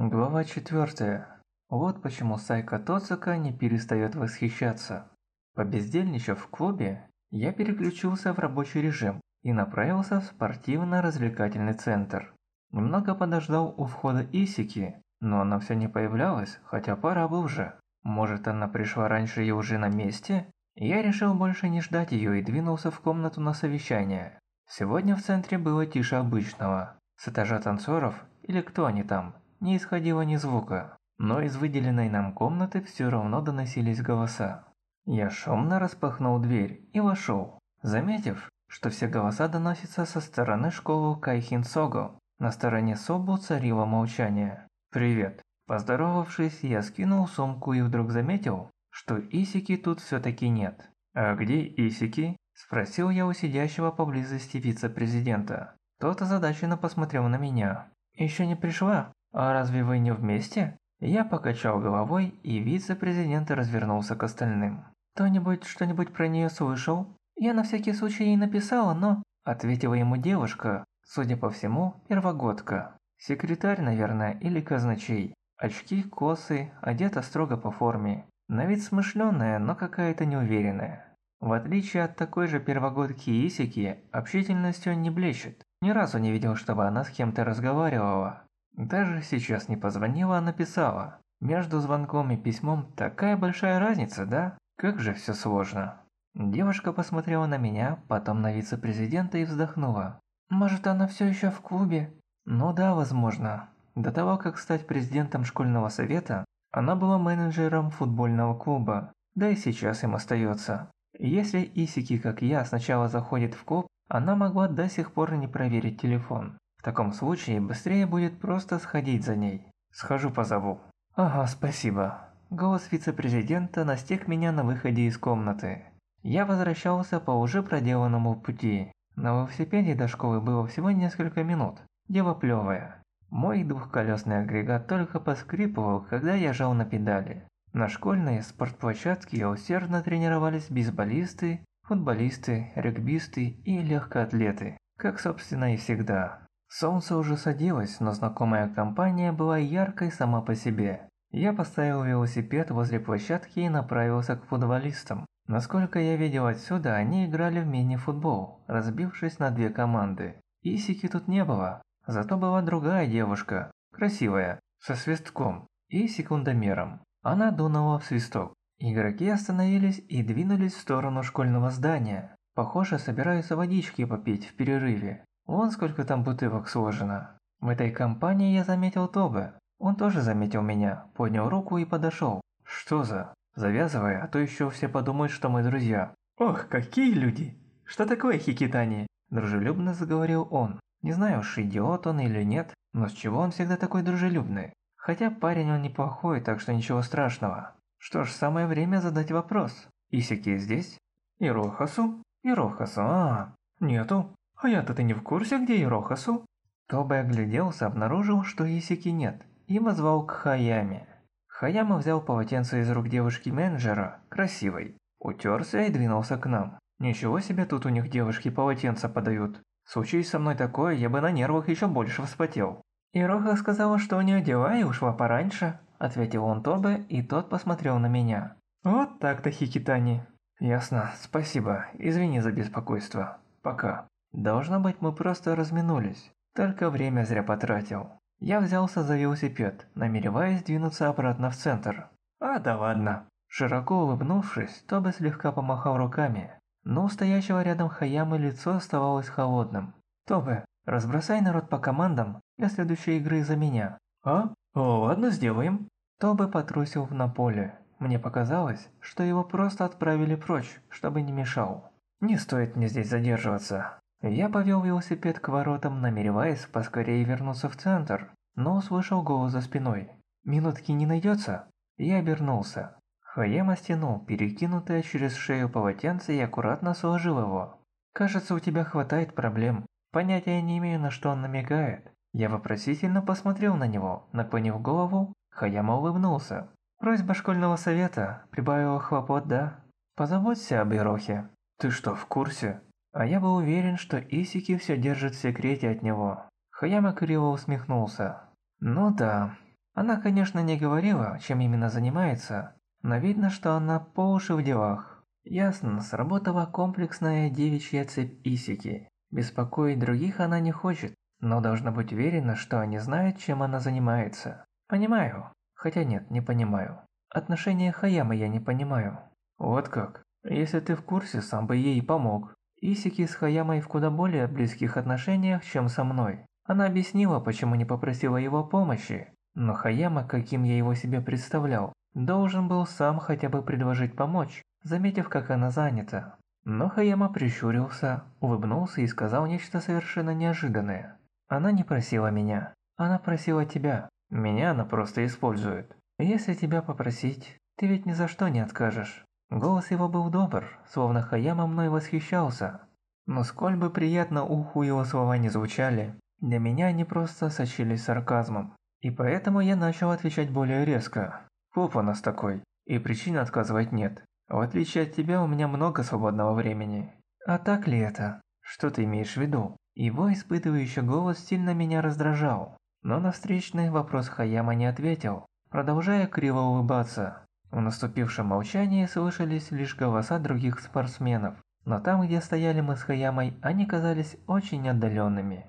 Глава 4. Вот почему Сайка Тоцука не перестает восхищаться. Побездельничав в клубе, я переключился в рабочий режим и направился в спортивно-развлекательный центр. Немного подождал у входа Исики, но она все не появлялась, хотя пора бы уже. Может она пришла раньше и уже на месте? Я решил больше не ждать ее и двинулся в комнату на совещание. Сегодня в центре было тише обычного. С этажа танцоров, или кто они там, не исходило ни звука, но из выделенной нам комнаты все равно доносились голоса. Я шумно распахнул дверь и вошел, заметив, что все голоса доносятся со стороны школы Кайхин Сого. На стороне Собу царило молчание. «Привет». Поздоровавшись, я скинул сумку и вдруг заметил, что Исики тут все-таки нет. «А где Исики?» – спросил я у сидящего поблизости вице-президента. Тот озадаченно посмотрел на меня. «Еще не пришла?» «А разве вы не вместе?» Я покачал головой, и вице-президент развернулся к остальным. «Кто-нибудь что-нибудь про нее слышал?» «Я на всякий случай ей написала, но...» Ответила ему девушка, судя по всему, первогодка. Секретарь, наверное, или казначей. Очки, косы, одета строго по форме. На вид смышленая, но какая-то неуверенная. В отличие от такой же первогодки Исики, общительностью не блещет. Ни разу не видел, чтобы она с кем-то разговаривала. Даже сейчас не позвонила, а написала. Между звонком и письмом такая большая разница, да? Как же все сложно. Девушка посмотрела на меня, потом на вице-президента и вздохнула. Может, она все еще в клубе? Ну да, возможно. До того, как стать президентом школьного совета, она была менеджером футбольного клуба, да и сейчас им остается. Если Исики, как я, сначала заходит в клуб, она могла до сих пор не проверить телефон. Таком случае быстрее будет просто сходить за ней. Схожу позову. Ага, спасибо. Голос вице-президента настиг меня на выходе из комнаты. Я возвращался по уже проделанному пути. На велосипеде до школы было всего несколько минут. Дело плевое. Мой двухколесный агрегат только поскрипывал, когда я жал на педали. На школьной спортплощадке усердно тренировались бейсболисты, футболисты, регбисты и легкоатлеты, как собственно и всегда. Солнце уже садилось, но знакомая компания была яркой сама по себе. Я поставил велосипед возле площадки и направился к футболистам. Насколько я видел отсюда, они играли в мини-футбол, разбившись на две команды. Исики тут не было, зато была другая девушка, красивая, со свистком и секундомером. Она дунула в свисток. Игроки остановились и двинулись в сторону школьного здания. Похоже, собираются водички попить в перерыве. Вон сколько там бутылок сложено. В этой компании я заметил Тобе. Он тоже заметил меня, поднял руку и подошел. Что за? Завязывай, а то еще все подумают, что мы друзья. Ох, какие люди! Что такое Хикитани? Дружелюбно заговорил он. Не знаю уж, идиот он или нет, но с чего он всегда такой дружелюбный? Хотя парень он неплохой, так что ничего страшного. Что ж, самое время задать вопрос. Исики здесь? Ирохасу? Ирохасу, а, нету. А я-то ты не в курсе, где Ирохасу? Тобе огляделся, обнаружил, что Исики нет, и возвал к Хаяме. Хаяма взял полотенце из рук девушки-менеджера, красивой, утерся и двинулся к нам. Ничего себе тут у них девушки полотенца подают. Случись со мной такое, я бы на нервах еще больше вспотел. Ироха сказала, что у нее дела и ушла пораньше, ответил он Тобе, и тот посмотрел на меня. Вот так-то, Хикитани. Ясно, спасибо, извини за беспокойство. Пока. Должно быть, мы просто разминулись. Только время зря потратил. Я взялся за велосипед, намереваясь двинуться обратно в центр. А, да ладно. Широко улыбнувшись, Тобе слегка помахал руками. Но у стоящего рядом Хаямы лицо оставалось холодным. «Тобе, разбросай народ по командам для следующей игры за меня». «А? О, ладно, сделаем». Тобе потрусил на поле. Мне показалось, что его просто отправили прочь, чтобы не мешал. Не стоит мне здесь задерживаться. Я повел велосипед к воротам, намереваясь поскорее вернуться в центр, но услышал голос за спиной. «Минутки не найдется?» Я обернулся. Хаяма стянул перекинутое через шею полотенце и аккуратно сложил его. «Кажется, у тебя хватает проблем. Понятия не имею, на что он намекает». Я вопросительно посмотрел на него, наклонив голову, Хаяма улыбнулся. «Просьба школьного совета прибавила хлопот, да? Позаботься об Ирохе». «Ты что, в курсе?» А я был уверен, что Исики все держит в секрете от него. Хаяма криво усмехнулся. Ну да. Она, конечно, не говорила, чем именно занимается, но видно, что она по уши в делах. Ясно, сработала комплексная девичья цепь Исики. Беспокоить других она не хочет, но должна быть уверена, что они знают, чем она занимается. Понимаю. Хотя нет, не понимаю. Отношения Хаямы я не понимаю. Вот как. Если ты в курсе, сам бы ей помог. Исики с Хаямой в куда более близких отношениях, чем со мной. Она объяснила, почему не попросила его помощи. Но Хаяма, каким я его себе представлял, должен был сам хотя бы предложить помочь, заметив, как она занята. Но Хаяма прищурился, улыбнулся и сказал нечто совершенно неожиданное. Она не просила меня, она просила тебя. Меня она просто использует. Если тебя попросить, ты ведь ни за что не откажешь. Голос его был добр, словно Хаяма мной восхищался. Но сколь бы приятно уху его слова не звучали, для меня они просто сочились сарказмом. И поэтому я начал отвечать более резко. Поп у нас такой, и причин отказывать нет. В отличие от тебя, у меня много свободного времени. А так ли это? Что ты имеешь в виду? Его испытывающий голос сильно меня раздражал. Но на встречный вопрос Хаяма не ответил, продолжая криво улыбаться. В наступившем молчании слышались лишь голоса других спортсменов, но там, где стояли мы с Хаямой, они казались очень отдаленными.